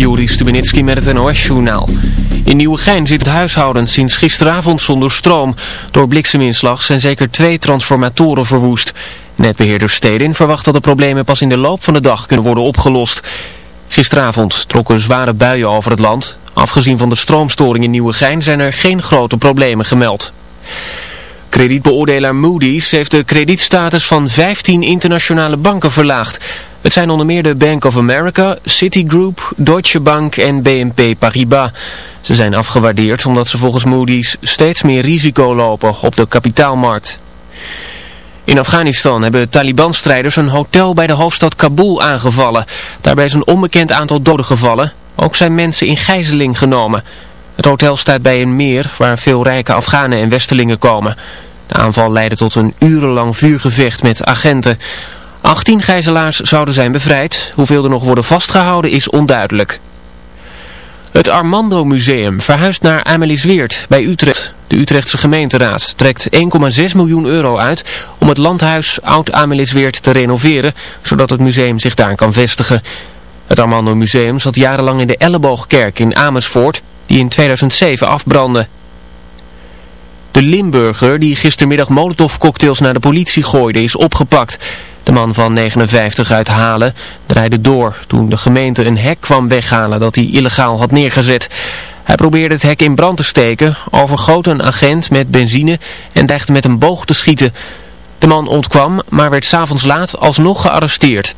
Juri Stubenitski met het NOS-journaal. In Nieuwegein zit het huishouden sinds gisteravond zonder stroom. Door blikseminslag zijn zeker twee transformatoren verwoest. Netbeheerder Stedin verwacht dat de problemen pas in de loop van de dag kunnen worden opgelost. Gisteravond trokken zware buien over het land. Afgezien van de stroomstoring in Nieuwegein zijn er geen grote problemen gemeld. Kredietbeoordelaar Moody's heeft de kredietstatus van 15 internationale banken verlaagd. Het zijn onder meer de Bank of America, Citigroup, Deutsche Bank en BNP Paribas. Ze zijn afgewaardeerd omdat ze volgens Moody's steeds meer risico lopen op de kapitaalmarkt. In Afghanistan hebben Taliban-strijders een hotel bij de hoofdstad Kabul aangevallen. Daarbij is een onbekend aantal doden gevallen. Ook zijn mensen in gijzeling genomen. Het hotel staat bij een meer waar veel rijke Afghanen en Westelingen komen. De aanval leidde tot een urenlang vuurgevecht met agenten. 18 gijzelaars zouden zijn bevrijd. Hoeveel er nog worden vastgehouden is onduidelijk. Het Armando Museum verhuist naar Amelisweert bij Utrecht. De Utrechtse gemeenteraad trekt 1,6 miljoen euro uit om het landhuis Oud-Amelisweert te renoveren, zodat het museum zich daar kan vestigen. Het Armando Museum zat jarenlang in de Elleboogkerk in Amersfoort, die in 2007 afbrandde. De Limburger die gistermiddag molotovcocktails naar de politie gooide is opgepakt. De man van 59 uit Halen draaide door toen de gemeente een hek kwam weghalen dat hij illegaal had neergezet. Hij probeerde het hek in brand te steken, overgoot een agent met benzine en dreigde met een boog te schieten. De man ontkwam, maar werd s'avonds laat alsnog gearresteerd.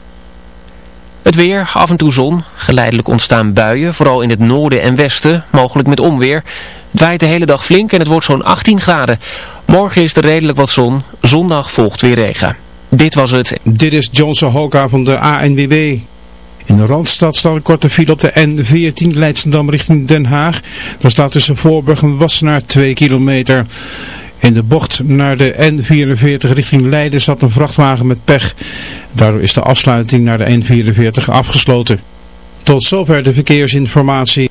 Het weer, af en toe zon, geleidelijk ontstaan buien, vooral in het noorden en westen, mogelijk met onweer. Waait de hele dag flink en het wordt zo'n 18 graden. Morgen is er redelijk wat zon, zondag volgt weer regen. Dit was het. Dit is Johnson Hoka van de ANWB. In de Randstad staat een korte file op de N14 Leidsendam richting Den Haag. Daar staat tussen Voorburg en Wassenaar 2 kilometer. In de bocht naar de N44 richting Leiden zat een vrachtwagen met pech. Daardoor is de afsluiting naar de N44 afgesloten. Tot zover de verkeersinformatie.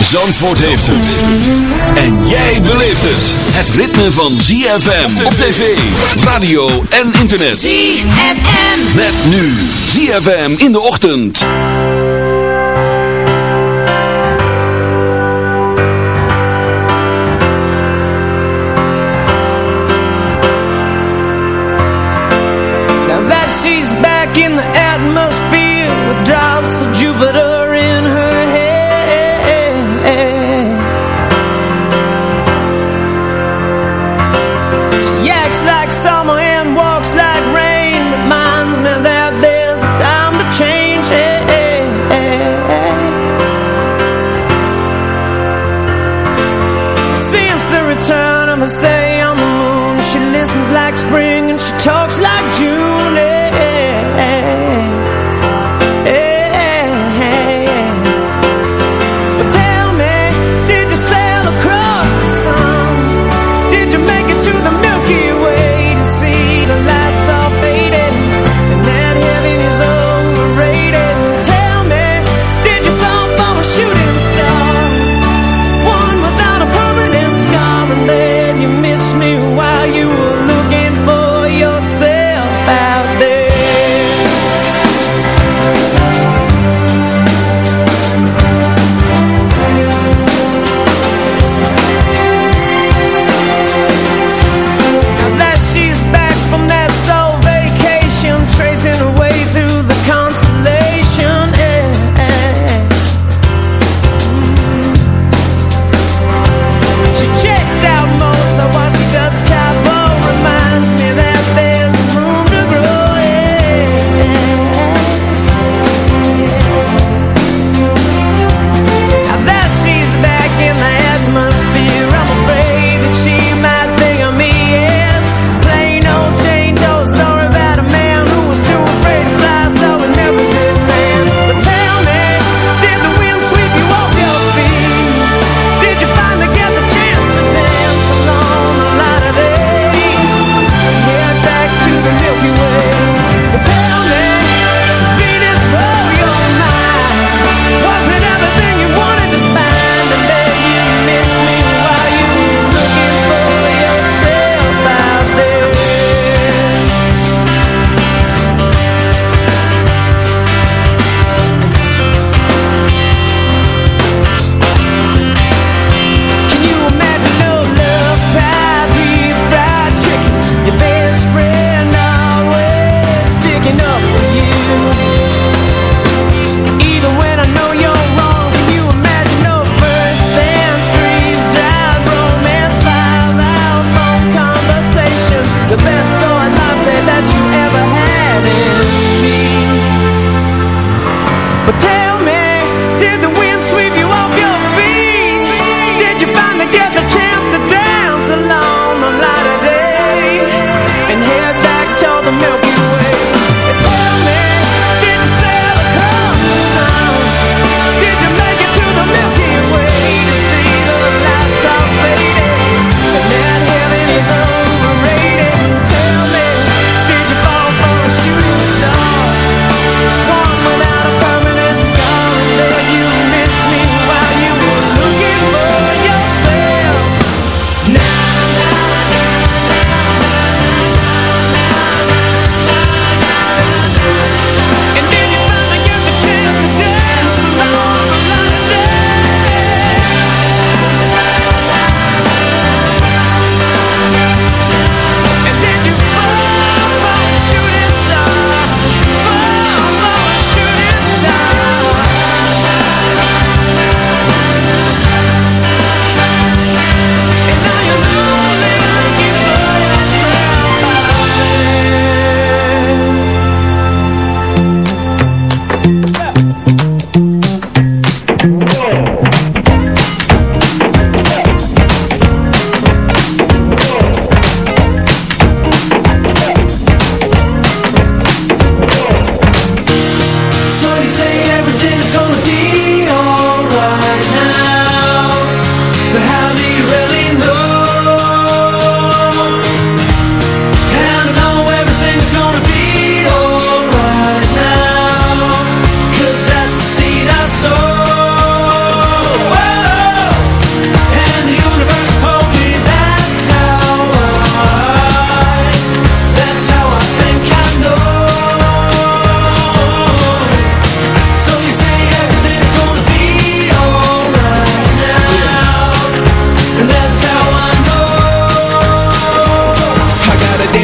Zandvoort heeft het. En jij beleeft het. Het ritme van ZFM op tv, radio en internet. ZFM. Met nu ZFM in de ochtend. Now that she's back in the promise that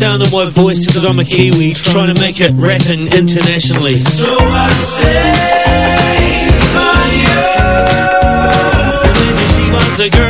sound of my voice because I'm a Kiwi Trying to make it rapping internationally. So I say for you And then she was the girl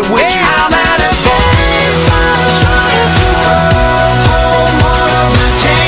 with you. I'm at a baseball trying to go home. Of my change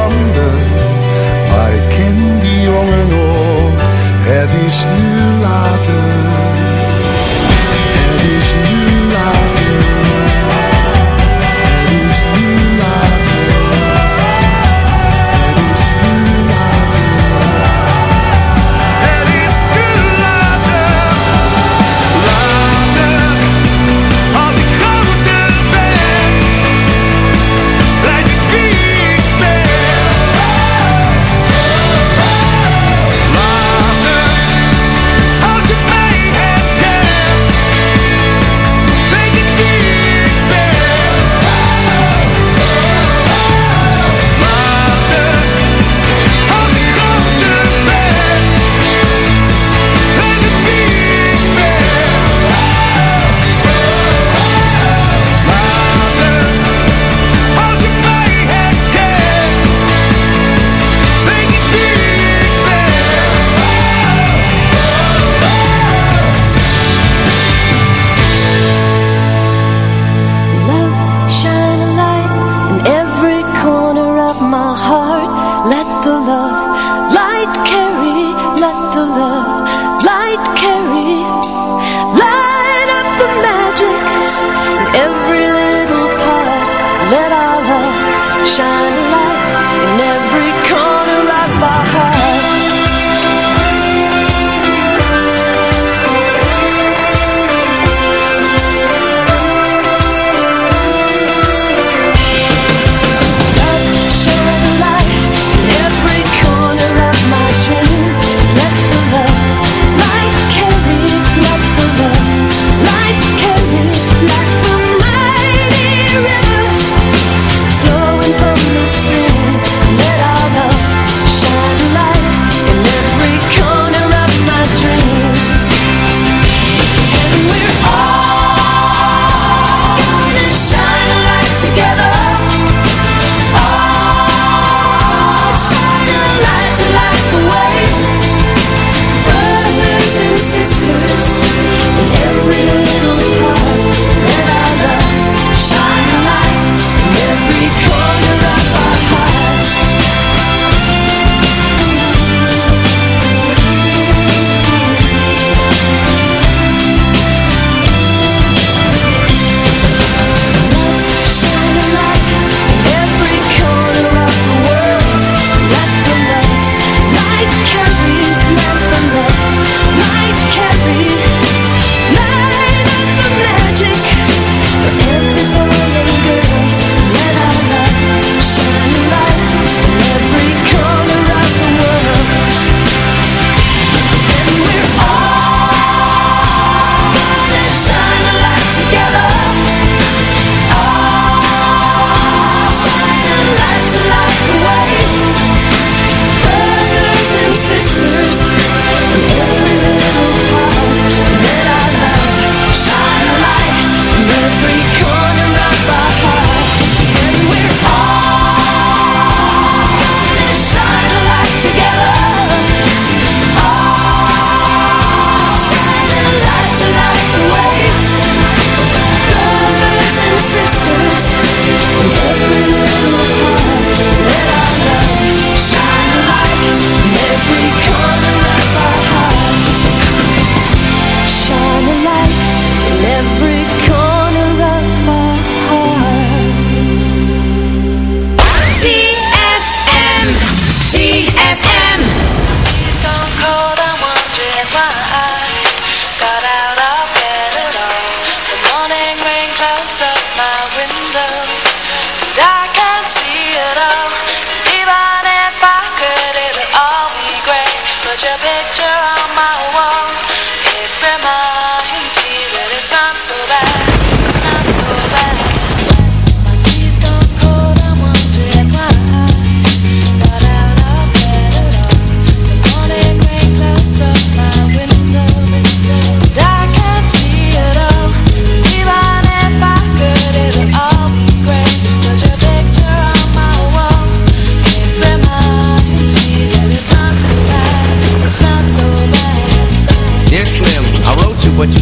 veranderd, maar ik ken die jongen nog. Het is nu later.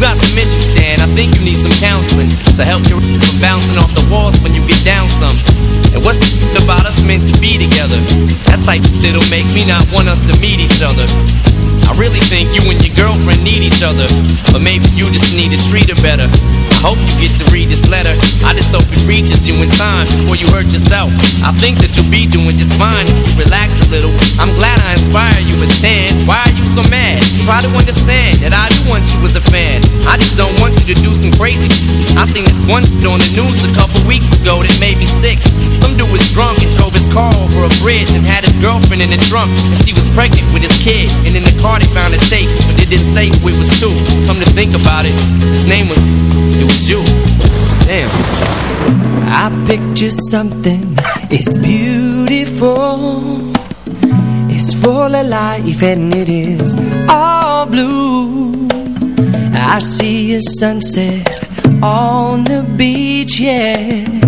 Got some issues, Stan. I think you need some counseling to help you from bouncing off the walls when you get down some. And what's the about us meant to be together? That type that'll make me not want us to meet each other. I really think you and your girlfriend need each other, but maybe you just need to treat her better. I hope you get to read this letter. I just hope it reaches you in time before you hurt yourself. I think that you'll be doing just fine relax a little. I'm glad I inspire you, but Stan, why are you so mad? Try to understand that I do want you as a fan. I just don't want you to do some crazy. I seen this one on the news a couple weeks ago that made me sick. Some dude was drunk and drove his car over a bridge and had his girlfriend in the trunk, and she was pregnant with his kid. And in the car they found a tape, but it didn't say who it was to. Come to think about it, his name was, it was you. Damn. I picture something, it's beautiful. It's full of life and it is all blue. I see a sunset on the beach, yeah.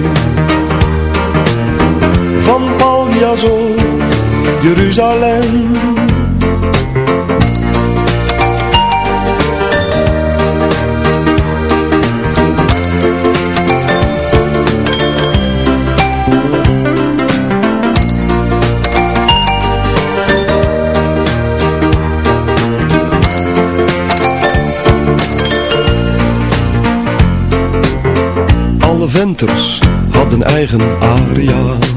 Paljas of Jeruzalem. Alle venters hadden eigen aria's.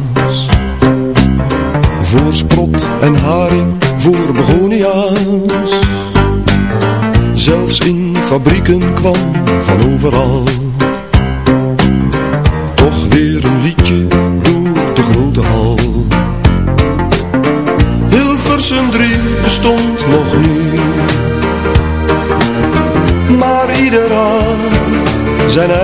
En haring, voor begonia's. Zelfs in fabrieken kwam van overal. Toch weer een liedje door de grote hal. Hilversum 3 bestond nog niet. Maar ieder had zijn eigen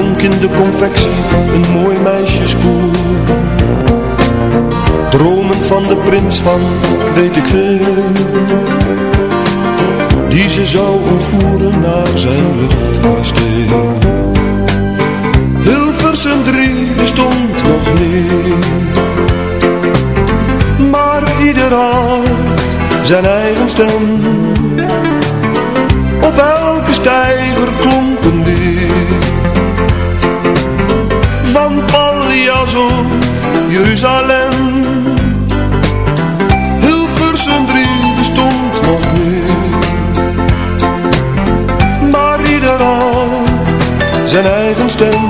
Klonk in de confectie een mooi meisjeskoor Dromend van de prins van weet ik veel Die ze zou ontvoeren naar zijn luchtkasteel. Hilversum 3 bestond nog niet Maar ieder had zijn eigen stem. Op elke steiger of Jeruzalem. Hilversum 3 bestond nog niet. Maar ieder had zijn eigen stem